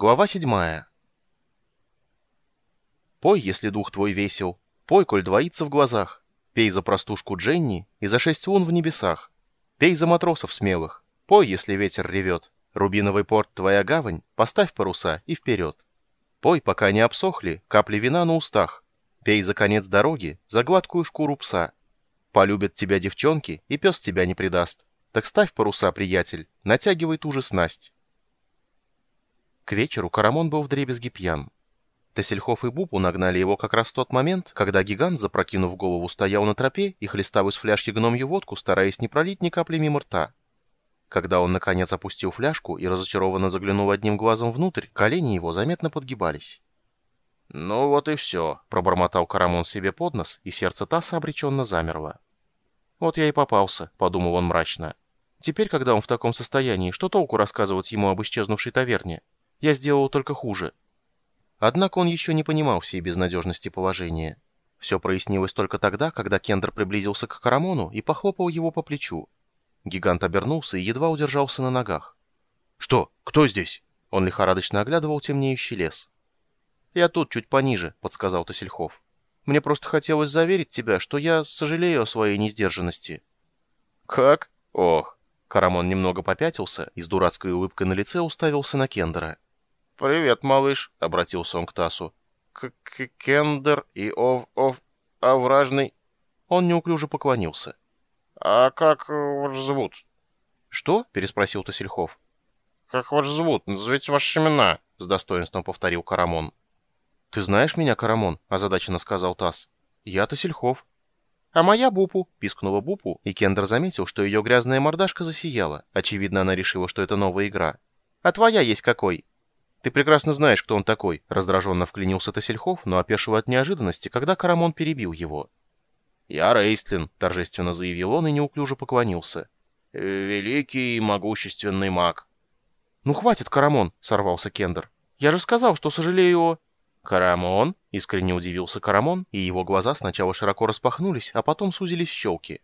Глава седьмая. Пой, если дух твой весел, пой, коль двоится в глазах. Пей за простушку Дженни и за шесть лун в небесах. Пей за матросов смелых, пой, если ветер ревет. Рубиновый порт твоя гавань, поставь паруса и вперед. Пой, пока не обсохли капли вина на устах. Пей за конец дороги, за гладкую шкуру пса. Полюбят тебя девчонки, и пес тебя не предаст. Так ставь паруса, приятель, натягивай ту же снасть. К вечеру Карамон был вдребезги пьян. Тесельхов и Бупу нагнали его как раз в тот момент, когда гигант, запрокинув голову, стоял на тропе и хлестал из фляжки гномью водку, стараясь не пролить ни капли мимо рта. Когда он, наконец, опустил фляжку и разочарованно заглянул одним глазом внутрь, колени его заметно подгибались. «Ну вот и все», — пробормотал Карамон себе под нос, и сердце Таса обреченно замерло. «Вот я и попался», — подумал он мрачно. «Теперь, когда он в таком состоянии, что толку рассказывать ему об исчезнувшей таверне?» Я сделал только хуже. Однако он еще не понимал всей безнадежности положения. Все прояснилось только тогда, когда Кендер приблизился к Карамону и похлопал его по плечу. Гигант обернулся и едва удержался на ногах. «Что? Кто здесь?» Он лихорадочно оглядывал темнеющий лес. «Я тут, чуть пониже», — подсказал Тосельхов. «Мне просто хотелось заверить тебя, что я сожалею о своей несдержанности». «Как? Ох!» Карамон немного попятился и с дурацкой улыбкой на лице уставился на Кендера. «Привет, малыш», — обратился он к Тасу. К -к «Кендер и ов... ов... овражный...» Он неуклюже поклонился. «А как вас зовут?» «Что?» — переспросил Тасельхов. «Как вас зовут? Назовите ваши имена», — с достоинством повторил Карамон. «Ты знаешь меня, Карамон?» — озадаченно сказал Тас. «Я Тасельхов». «А моя Бупу», — пискнула Бупу, и Кендер заметил, что ее грязная мордашка засияла. Очевидно, она решила, что это новая игра. «А твоя есть какой?» «Ты прекрасно знаешь, кто он такой», — раздраженно вклинился Тосельхов, но опешил от неожиданности, когда Карамон перебил его. «Я Рейстлин», — торжественно заявил он и неуклюже поклонился. «Великий и могущественный маг». «Ну хватит, Карамон», — сорвался Кендер. «Я же сказал, что сожалею о...» «Карамон?» — искренне удивился Карамон, и его глаза сначала широко распахнулись, а потом сузились в щелки.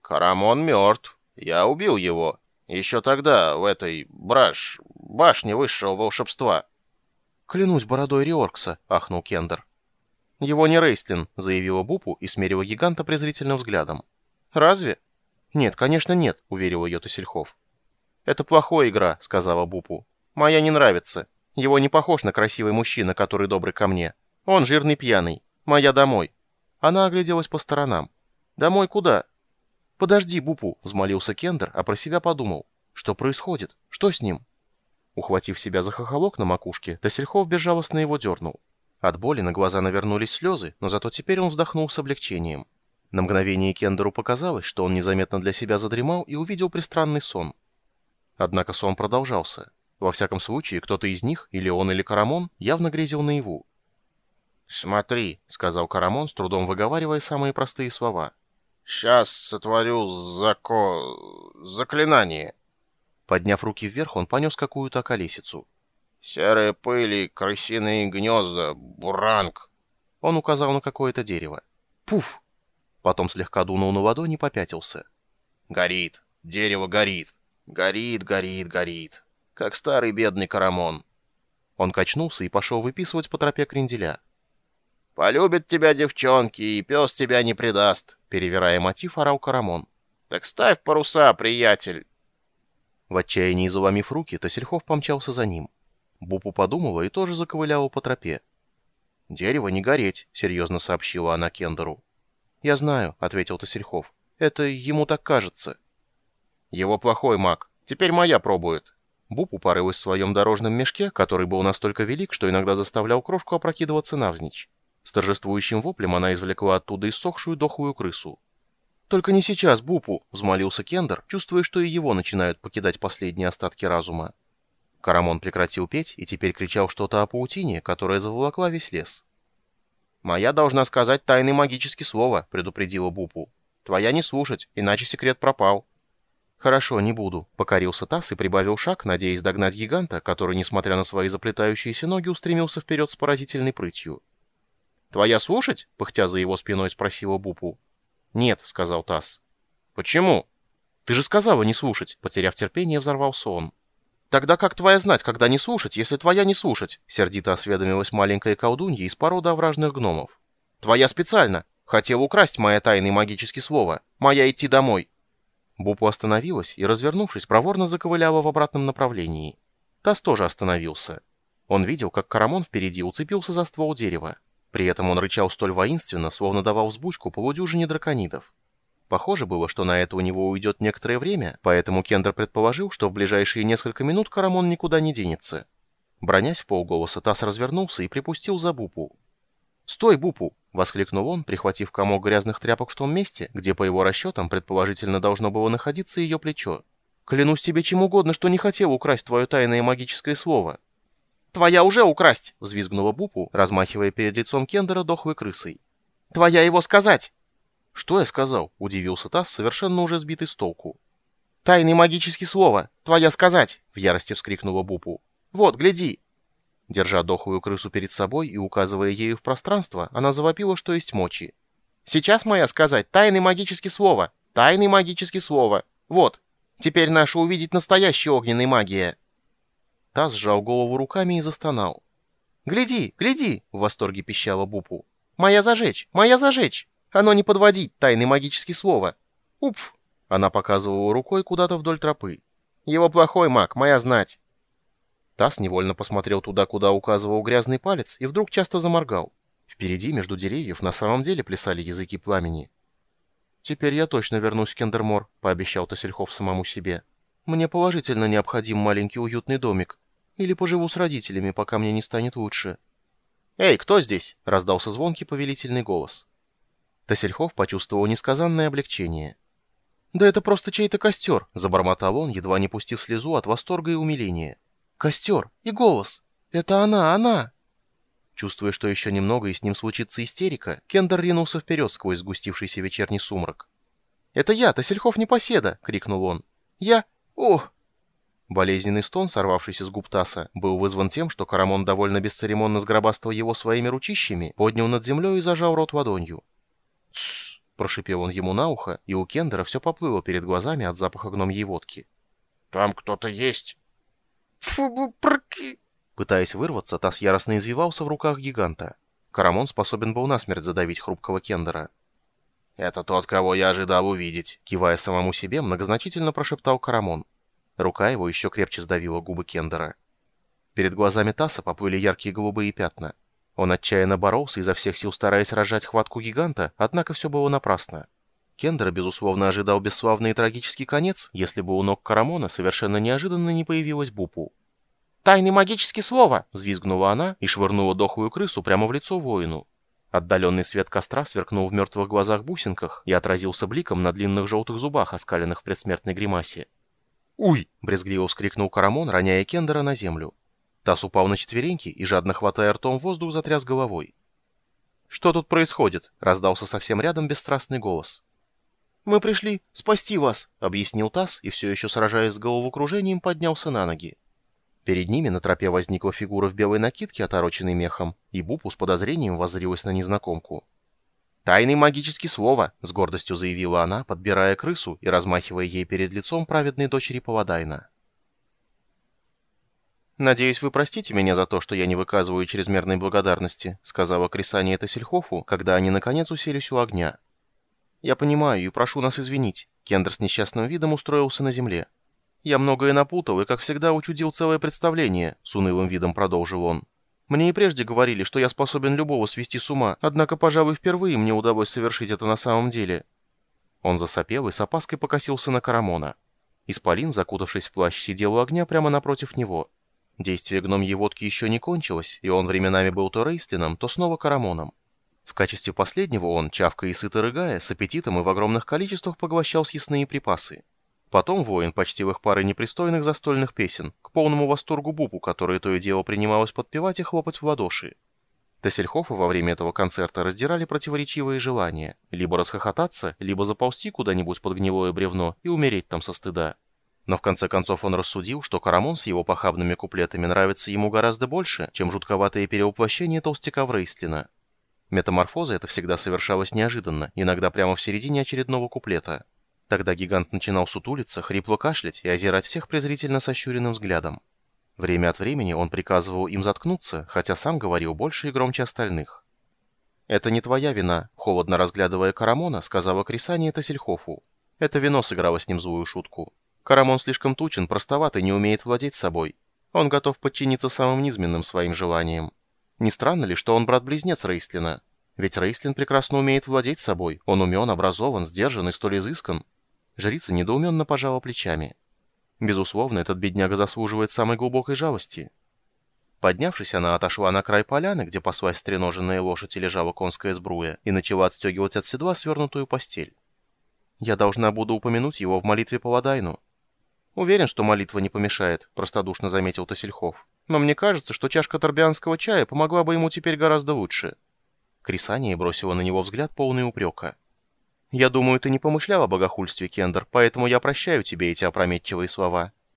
«Карамон мертв. Я убил его. Еще тогда, в этой браш... башне высшего волшебства». «Клянусь бородой Риоркса», — ахнул Кендер. «Его не Рейстлин», — заявила Бупу и смерила гиганта презрительным взглядом. «Разве?» «Нет, конечно, нет», — уверил ее Тосельхов. «Это плохая игра», — сказала Бупу. «Моя не нравится. Его не похож на красивый мужчина, который добрый ко мне. Он жирный пьяный. Моя домой». Она огляделась по сторонам. «Домой куда?» «Подожди, Бупу», — взмолился Кендер, а про себя подумал. «Что происходит? Что с ним?» Ухватив себя за хохолок на макушке, Тосельхов безжалостно его дернул. От боли на глаза навернулись слезы, но зато теперь он вздохнул с облегчением. На мгновение Кендеру показалось, что он незаметно для себя задремал и увидел пристранный сон. Однако сон продолжался. Во всяком случае, кто-то из них, или он, или Карамон, явно грезил наяву. «Смотри», — сказал Карамон, с трудом выговаривая самые простые слова — Сейчас сотворю зако... заклинание. Подняв руки вверх, он понес какую-то околесицу. Серые пыли, крысиные гнезда, буранг. Он указал на какое-то дерево. Пуф! Потом слегка дунул на ладони и попятился. Горит. Дерево горит. Горит, горит, горит. Как старый бедный карамон. Он качнулся и пошел выписывать по тропе кренделя. «Полюбят тебя девчонки, и пес тебя не предаст», — перевирая мотив, орал Карамон. «Так ставь паруса, приятель!» В отчаянии заломив руки, Тосельхов помчался за ним. Бупу подумала и тоже заковыляла по тропе. «Дерево не гореть», — серьезно сообщила она Кендеру. «Я знаю», — ответил Тосельхов. «Это ему так кажется». «Его плохой маг. Теперь моя пробует». Бупу порылась в своем дорожном мешке, который был настолько велик, что иногда заставлял крошку опрокидываться навзничь. С торжествующим воплем она извлекла оттуда иссохшую дохлую крысу. «Только не сейчас, Бупу!» — взмолился Кендер, чувствуя, что и его начинают покидать последние остатки разума. Карамон прекратил петь и теперь кричал что-то о паутине, которая заволокла весь лес. «Моя должна сказать тайное магическое слово», — предупредила Бупу. «Твоя не слушать, иначе секрет пропал». «Хорошо, не буду», — покорился Тасс и прибавил шаг, надеясь догнать гиганта, который, несмотря на свои заплетающиеся ноги, устремился вперед с поразительной прытью. «Твоя слушать?» — пыхтя за его спиной спросила Бупу. «Нет», — сказал Тасс. «Почему?» «Ты же сказала не слушать», — потеряв терпение, взорвался он. «Тогда как твоя знать, когда не слушать, если твоя не слушать?» Сердито осведомилась маленькая колдунья из породы овражных гномов. «Твоя специально. Хотел украсть мое тайное магическое слово. Моя идти домой». Бупу остановилась и, развернувшись, проворно заковыляла в обратном направлении. Тасс тоже остановился. Он видел, как Карамон впереди уцепился за ствол дерева. При этом он рычал столь воинственно, словно давал взбучку полудюжине драконидов. Похоже было, что на это у него уйдет некоторое время, поэтому Кендер предположил, что в ближайшие несколько минут Карамон никуда не денется. Бронясь в полголоса, Тасс развернулся и припустил за Бупу. «Стой, Бупу!» — воскликнул он, прихватив комок грязных тряпок в том месте, где, по его расчетам, предположительно должно было находиться ее плечо. «Клянусь тебе чем угодно, что не хотел украсть твое тайное магическое слово!» «Твоя уже украсть!» — взвизгнула Бупу, размахивая перед лицом Кендера дохлой крысой. «Твоя его сказать!» «Что я сказал?» — удивился Тасс, совершенно уже сбитый с толку. «Тайный магический слово! Твоя сказать!» — в ярости вскрикнула Бупу. «Вот, гляди!» Держа дохлую крысу перед собой и указывая ею в пространство, она завопила, что есть мочи. «Сейчас моя сказать тайный магический слово! Тайный магический слово! Вот! Теперь наша увидеть настоящая огненная магия!» Тасс сжал голову руками и застонал. «Гляди, гляди!» — в восторге пищала Бупу. «Моя зажечь! Моя зажечь!» Оно не подводить, тайный магический слово. Упф. Она показывала рукой куда-то вдоль тропы. Его плохой маг, моя знать. Тасс невольно посмотрел туда, куда указывал грязный палец, и вдруг часто заморгал. Впереди, между деревьев, на самом деле плясали языки пламени. «Теперь я точно вернусь в Кендермор», — пообещал Тасельхов самому себе. «Мне положительно необходим маленький уютный домик. Или поживу с родителями, пока мне не станет лучше». «Эй, кто здесь?» — раздался звонкий повелительный голос. Тасельхов почувствовал несказанное облегчение. «Да это просто чей-то костер», — забормотал он, едва не пустив слезу от восторга и умиления. «Костер! И голос! Это она, она!» Чувствуя, что еще немного и с ним случится истерика, Кендер ринулся вперед сквозь сгустившийся вечерний сумрак. «Это я, Тасельхов непоседа!» — крикнул он. «Я... Ох!» Болезненный стон, сорвавшийся с губ Таса, был вызван тем, что Карамон довольно бесцеремонно сгробастал его своими ручищами, поднял над землей и зажал рот ладонью. «Тссс!» — прошипел он ему на ухо, и у Кендера все поплыло перед глазами от запаха гномьей водки. «Там кто-то есть!» «Фу, прки!» Пытаясь вырваться, Тасс яростно извивался в руках гиганта. Карамон способен был насмерть задавить хрупкого Кендера. «Это тот, кого я ожидал увидеть», — кивая самому себе, многозначительно прошептал Карамон. Рука его еще крепче сдавила губы Кендера. Перед глазами Тасса поплыли яркие голубые пятна. Он отчаянно боролся, изо всех сил стараясь разжать хватку гиганта, однако все было напрасно. Кендер, безусловно, ожидал бесславный и трагический конец, если бы у ног Карамона совершенно неожиданно не появилась Бупу. «Тайный магический слово!» — взвизгнула она и швырнула дохлую крысу прямо в лицо воину. Отдаленный свет костра сверкнул в мертвых глазах-бусинках и отразился бликом на длинных желтых зубах, оскаленных в предсмертной гримасе. «Уй!» — брезгливо вскрикнул Карамон, роняя Кендера на землю. Тасс упал на четвереньки и, жадно хватая ртом воздух, затряс головой. «Что тут происходит?» — раздался совсем рядом бесстрастный голос. «Мы пришли спасти вас», — объяснил Тасс и, все еще сражаясь с головокружением, поднялся на ноги. Перед ними на тропе возникла фигура в белой накидке, отороченной мехом, и Бупу с подозрением воззрилась на незнакомку. «Тайный магический слово», — с гордостью заявила она, подбирая крысу и размахивая ей перед лицом праведной дочери Паладайна. «Надеюсь, вы простите меня за то, что я не выказываю чрезмерной благодарности», сказала Крисания Тассельхофу, когда они наконец уселись у огня. «Я понимаю и прошу нас извинить». Кендер с несчастным видом устроился на земле. «Я многое напутал и, как всегда, учудил целое представление», с унылым видом продолжил он. «Мне и прежде говорили, что я способен любого свести с ума, однако, пожалуй, впервые мне удалось совершить это на самом деле». Он засопел и с опаской покосился на Карамона. Исполин, закутавшись в плащ, сидел у огня прямо напротив него. Действие гномьей водки еще не кончилось, и он временами был то Рейстлином, то снова Карамоном. В качестве последнего он, чавкая и сыто рыгая, с аппетитом и в огромных количествах поглощал съестные припасы. Потом воин почтил их парой непристойных застольных песен, к полному восторгу Бубу, которое то и дело принималось подпевать и хлопать в ладоши. Тессельхофы во время этого концерта раздирали противоречивые желания, либо расхохотаться, либо заползти куда-нибудь под гнилое бревно и умереть там со стыда. Но в конце концов он рассудил, что Карамон с его похабными куплетами нравится ему гораздо больше, чем жутковатое перевоплощение толстяка в Рейстлина. Метаморфоза это всегда совершалась неожиданно, иногда прямо в середине очередного куплета. Тогда гигант начинал сутулиться, хрипло кашлять и озирать всех презрительно сощуренным взглядом. Время от времени он приказывал им заткнуться, хотя сам говорил больше и громче остальных. «Это не твоя вина», — холодно разглядывая Карамона, сказала Крисания Тассельхофу. Это вино сыграло с ним злую шутку. Карамон слишком тучен, простоват и не умеет владеть собой. Он готов подчиниться самым низменным своим желаниям. Не странно ли, что он брат-близнец Рейслина? Ведь Рейслин прекрасно умеет владеть собой. Он умен, образован, сдержан и столь изыскан. Жрица недоуменно пожала плечами. Безусловно, этот бедняга заслуживает самой глубокой жалости. Поднявшись, она отошла на край поляны, где паслась стреноженная лошадь и лежала конская сбруя, и начала отстегивать от седла свернутую постель. «Я должна буду упомянуть его в молитве по Ладайну». «Уверен, что молитва не помешает», — простодушно заметил Тасельхов. «Но мне кажется, что чашка торбианского чая помогла бы ему теперь гораздо лучше». Крисания бросила на него взгляд полный упрека. «Я думаю, ты не помышлял о богохульстве, Кендер, поэтому я прощаю тебе эти опрометчивые слова.